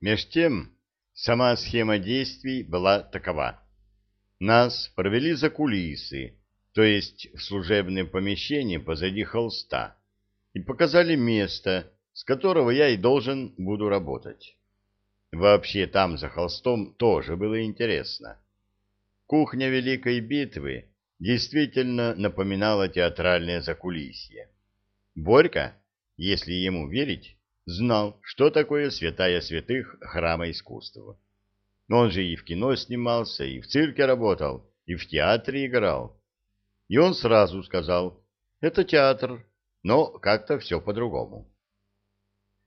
Меж тем, сама схема действий была такова. Нас провели за кулисы, то есть в служебное помещение позади холста, и показали место, с которого я и должен буду работать. Вообще там за холстом тоже было интересно. Кухня Великой Битвы действительно напоминала театральное закулисье. Борька, если ему верить, знал, что такое святая святых храма искусства. Но он же и в кино снимался, и в цирке работал, и в театре играл. И он сразу сказал, это театр, но как-то все по-другому.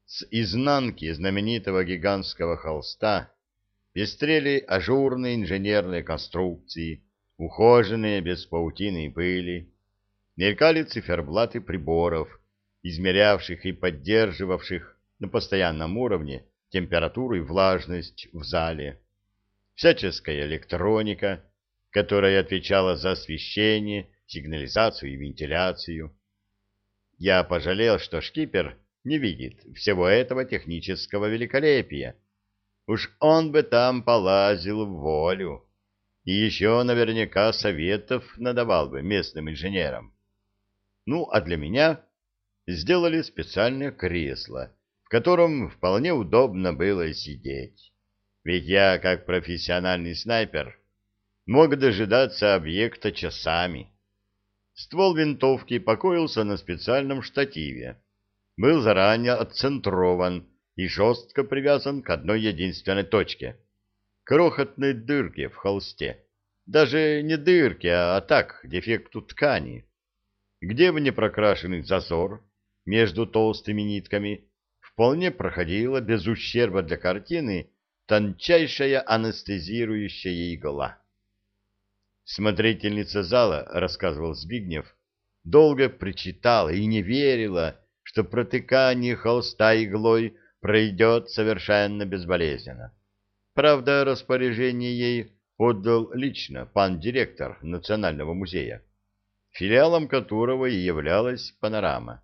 С изнанки знаменитого гигантского холста пестрели ажурные инженерные конструкции, ухоженные без паутины и пыли, мелькали циферблаты приборов, измерявших и поддерживавших на постоянном уровне температуру и влажность в зале, всяческая электроника, которая отвечала за освещение, сигнализацию и вентиляцию. Я пожалел, что шкипер не видит всего этого технического великолепия. Уж он бы там полазил в волю и еще наверняка советов надавал бы местным инженерам. Ну, а для меня сделали специальное кресло, котором вполне удобно было сидеть. Ведь я, как профессиональный снайпер, мог дожидаться объекта часами. Ствол винтовки покоился на специальном штативе, был заранее отцентрован и жестко привязан к одной единственной точке — крохотной дырке в холсте. Даже не дырке, а так, дефекту ткани, где в непрокрашенный зазор между толстыми нитками вполне проходила без ущерба для картины тончайшая анестезирующая игла. Смотрительница зала, рассказывал Збигнев, долго причитала и не верила, что протыкание холста иглой пройдет совершенно безболезненно. Правда, распоряжение ей отдал лично пан директор Национального музея, филиалом которого и являлась панорама.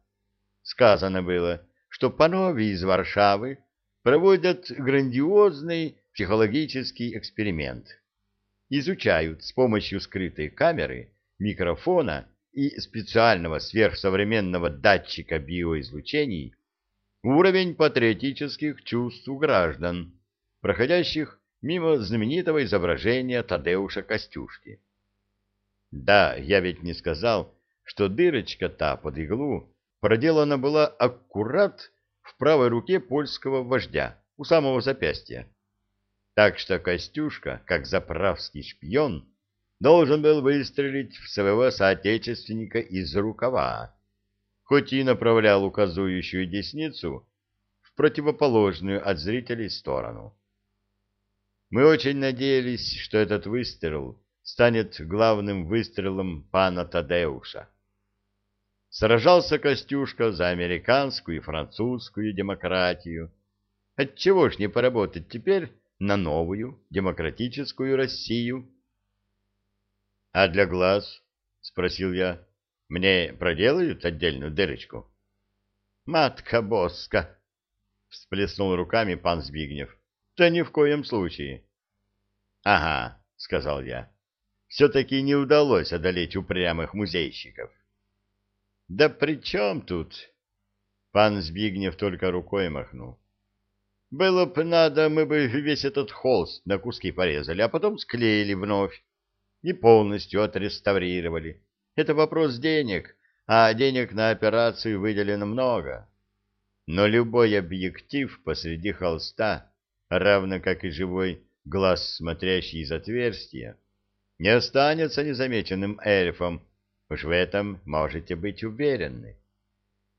Сказано было, что панове из Варшавы проводят грандиозный психологический эксперимент. Изучают с помощью скрытой камеры, микрофона и специального сверхсовременного датчика биоизлучений уровень патриотических чувств у граждан, проходящих мимо знаменитого изображения Тадеуша Костюшки. Да, я ведь не сказал, что дырочка та под иглу проделана была аккурат в правой руке польского вождя, у самого запястья. Так что Костюшка, как заправский шпион, должен был выстрелить в своего соотечественника из рукава, хоть и направлял указующую десницу в противоположную от зрителей сторону. Мы очень надеялись, что этот выстрел станет главным выстрелом пана Тадеуша. Сражался Костюшка за американскую и французскую демократию. Отчего ж не поработать теперь на новую демократическую Россию? — А для глаз? — спросил я. — Мне проделают отдельную дырочку? — Матка Боска! — всплеснул руками пан Збигнев. Да ни в коем случае. — Ага, — сказал я. Все-таки не удалось одолеть упрямых музейщиков. — Да при чем тут? Пан Збигнев только рукой махнул. — Было бы надо, мы бы весь этот холст на куски порезали, а потом склеили вновь и полностью отреставрировали. Это вопрос денег, а денег на операцию выделено много. Но любой объектив посреди холста равно как и живой глаз, смотрящий из отверстия, не останется незамеченным эльфом, уж в этом можете быть уверены.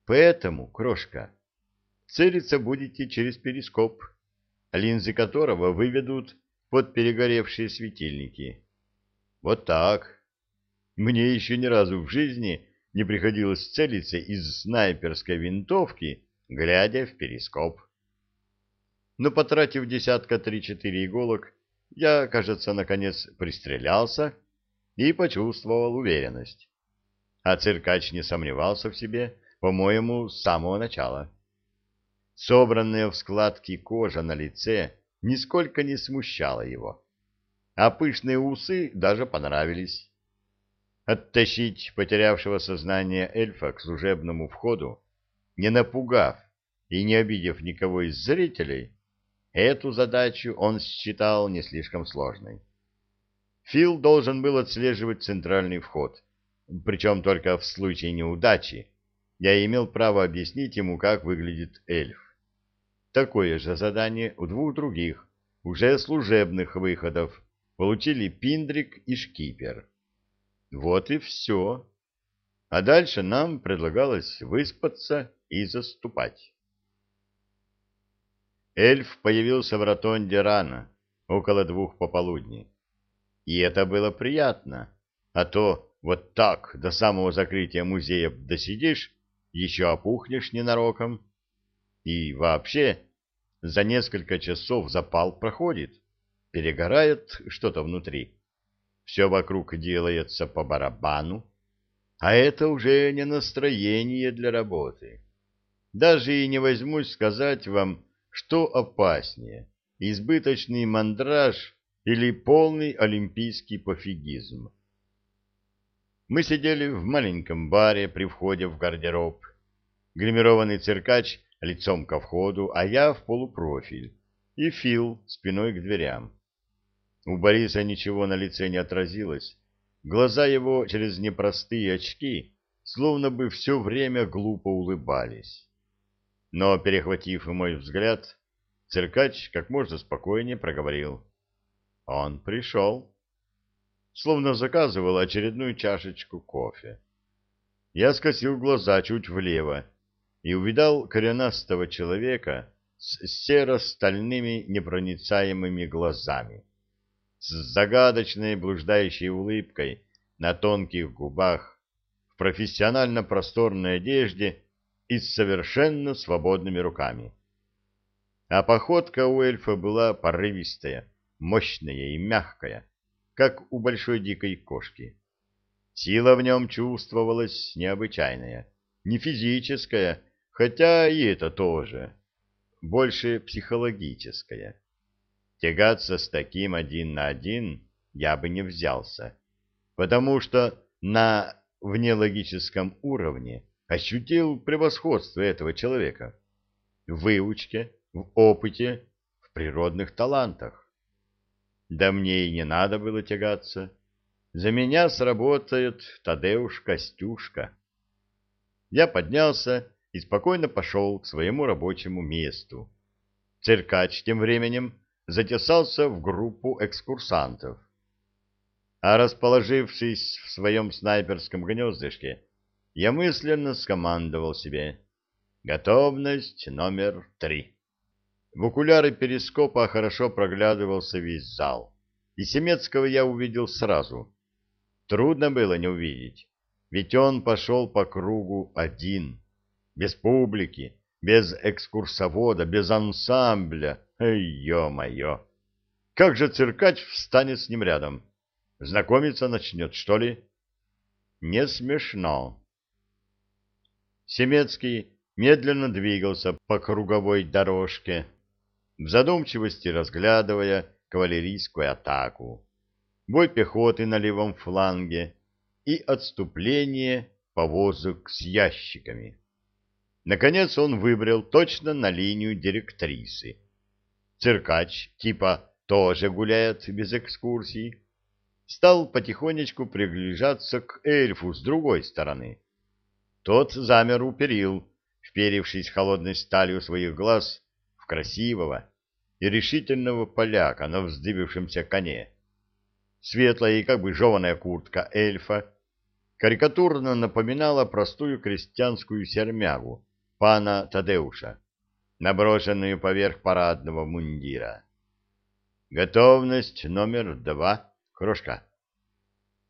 Поэтому, крошка, целиться будете через перископ, линзы которого выведут под перегоревшие светильники. Вот так. Мне еще ни разу в жизни не приходилось целиться из снайперской винтовки, глядя в перископ но, потратив десятка три-четыре иголок, я, кажется, наконец пристрелялся и почувствовал уверенность. А циркач не сомневался в себе, по-моему, с самого начала. Собранная в складки кожа на лице нисколько не смущала его, а пышные усы даже понравились. Оттащить потерявшего сознание эльфа к служебному входу, не напугав и не обидев никого из зрителей, эту задачу он считал не слишком сложной. Фил должен был отслеживать центральный вход, причем только в случае неудачи я имел право объяснить ему, как выглядит эльф. Такое же задание у двух других, уже служебных выходов, получили Пиндрик и Шкипер. Вот и все. А дальше нам предлагалось выспаться и заступать. Эльф появился в ротонде рано, около двух пополудни. И это было приятно, а то вот так до самого закрытия музея досидишь, еще опухнешь ненароком. И вообще, за несколько часов запал проходит, перегорает что-то внутри. Все вокруг делается по барабану, а это уже не настроение для работы. Даже и не возьмусь сказать вам, что опаснее, избыточный мандраж или полный олимпийский пофигизм. Мы сидели в маленьком баре при входе в гардероб. Гримированный циркач лицом ко входу, а я в полупрофиль, и Фил спиной к дверям. У Бориса ничего на лице не отразилось. Глаза его через непростые очки словно бы все время глупо улыбались. Но, перехватив мой взгляд, циркач как можно спокойнее проговорил. Он пришел. Словно заказывал очередную чашечку кофе. Я скосил глаза чуть влево и увидал коренастого человека с серо-стальными непроницаемыми глазами, с загадочной блуждающей улыбкой на тонких губах, в профессионально просторной одежде и с совершенно свободными руками. А походка у эльфа была порывистая, мощная и мягкая, как у большой дикой кошки. Сила в нем чувствовалась необычайная, не физическая, Хотя и это тоже. Больше психологическое. Тягаться с таким один на один я бы не взялся, потому что на внелогическом уровне ощутил превосходство этого человека в выучке, в опыте, в природных талантах. Да мне и не надо было тягаться. За меня сработает Тадеуш-Костюшка. Я поднялся и спокойно пошел к своему рабочему месту. Циркач тем временем затесался в группу экскурсантов. А расположившись в своем снайперском гнездышке, я мысленно скомандовал себе «Готовность номер три». В окуляры перископа хорошо проглядывался весь зал, и Семецкого я увидел сразу. Трудно было не увидеть, ведь он пошел по кругу один — без публики, без экскурсовода, без ансамбля. Эй, ё-моё! Как же циркач встанет с ним рядом? Знакомиться начнет, что ли? Не смешно. Семецкий медленно двигался по круговой дорожке, в задумчивости разглядывая кавалерийскую атаку, бой пехоты на левом фланге и отступление повозок с ящиками. Наконец он выбрал точно на линию директрисы. Циркач, типа, тоже гуляет без экскурсий, стал потихонечку приближаться к эльфу с другой стороны. Тот замер у перил, вперившись холодной сталью своих глаз красивого и решительного поляка на вздыбившемся коне. Светлая и как бы жеваная куртка эльфа карикатурно напоминала простую крестьянскую сермягу, пана Тадеуша, наброшенную поверх парадного мундира. Готовность номер два, крошка.